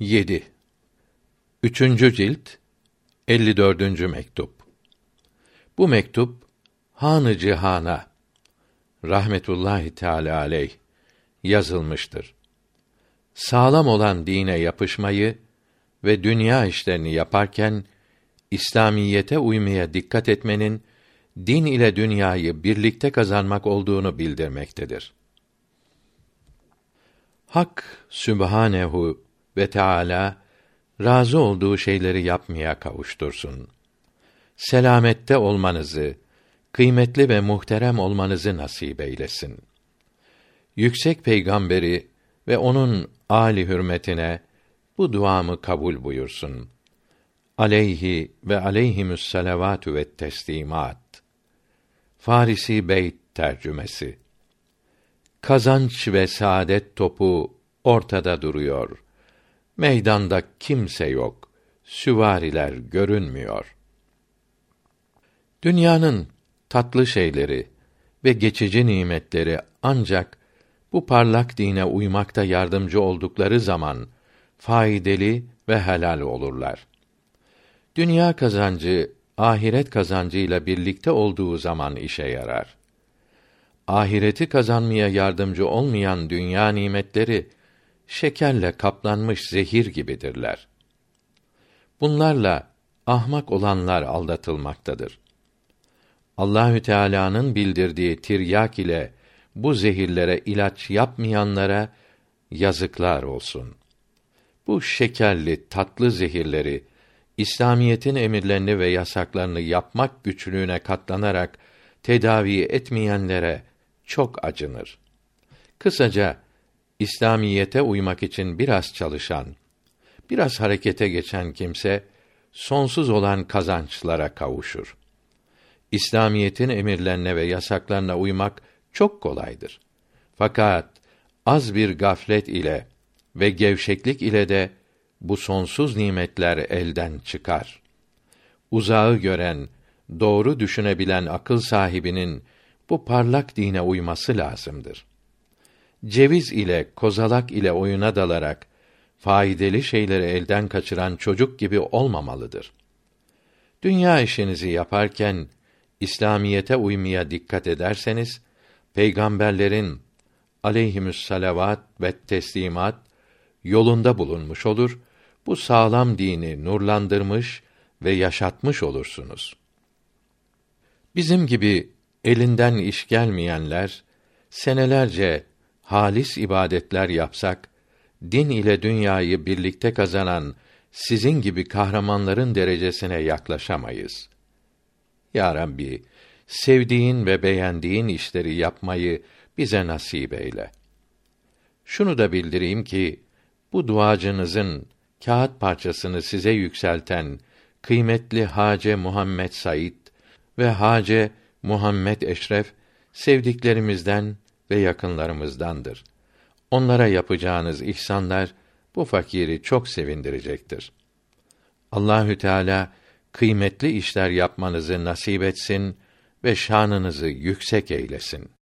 7. Üçüncü cilt 54. mektup. Bu mektup Hanı Cihan'a rahmetullahi teala aleyh yazılmıştır. Sağlam olan dine yapışmayı ve dünya işlerini yaparken İslamiyete uymaya dikkat etmenin din ile dünyayı birlikte kazanmak olduğunu bildirmektedir. Hak Sübhanehu ve Teala razı olduğu şeyleri yapmaya kavuştursun. Selamette olmanızı, kıymetli ve muhterem olmanızı nasip eylesin. Yüksek peygamberi ve onun âli hürmetine bu duamı kabul buyursun. Aleyhi ve aleyhimüs salavatü ve teslimat. Farisi Beyt tercümesi. Kazanç ve saadet topu ortada duruyor. Meydanda kimse yok. Süvariler görünmüyor. Dünyanın tatlı şeyleri ve geçici nimetleri ancak bu parlak dine uymakta yardımcı oldukları zaman faydalı ve helal olurlar. Dünya kazancı ahiret kazancıyla birlikte olduğu zaman işe yarar. Ahireti kazanmaya yardımcı olmayan dünya nimetleri şekerle kaplanmış zehir gibidirler. Bunlarla ahmak olanlar aldatılmaktadır. Allahü Teala'nın bildirdiği tiryak ile bu zehirlere ilaç yapmayanlara yazıklar olsun. Bu şekerli, tatlı zehirleri İslamiyetin emirlerini ve yasaklarını yapmak güçlüğüne katlanarak tedavi etmeyenlere çok acınır. Kısaca İslamiyete uymak için biraz çalışan, biraz harekete geçen kimse sonsuz olan kazançlara kavuşur. İslamiyetin emirlerine ve yasaklarına uymak çok kolaydır. Fakat az bir gaflet ile ve gevşeklik ile de bu sonsuz nimetler elden çıkar. Uzağı gören, doğru düşünebilen akıl sahibinin bu parlak dine uyması lazımdır. Ceviz ile kozalak ile oyuna dalarak faydalı şeyleri elden kaçıran çocuk gibi olmamalıdır. Dünya işinizi yaparken İslamiyete uymaya dikkat ederseniz peygamberlerin aleyhimüs salavat ve teslimat yolunda bulunmuş olur. Bu sağlam dini nurlandırmış ve yaşatmış olursunuz. Bizim gibi elinden iş gelmeyenler senelerce halis ibadetler yapsak din ile dünyayı birlikte kazanan sizin gibi kahramanların derecesine yaklaşamayız. Ya Rabbi, sevdiğin ve beğendiğin işleri yapmayı bize nasip eyle. Şunu da bildireyim ki bu duacınızın kağıt parçasını size yükselten kıymetli Hace Muhammed Said ve Hace Muhammed Eşref sevdiklerimizden ve yakınlarımızdandır. Onlara yapacağınız ihsanlar bu fakiri çok sevindirecektir. Allahü Teala kıymetli işler yapmanızı nasip etsin ve şanınızı yüksek eylesin.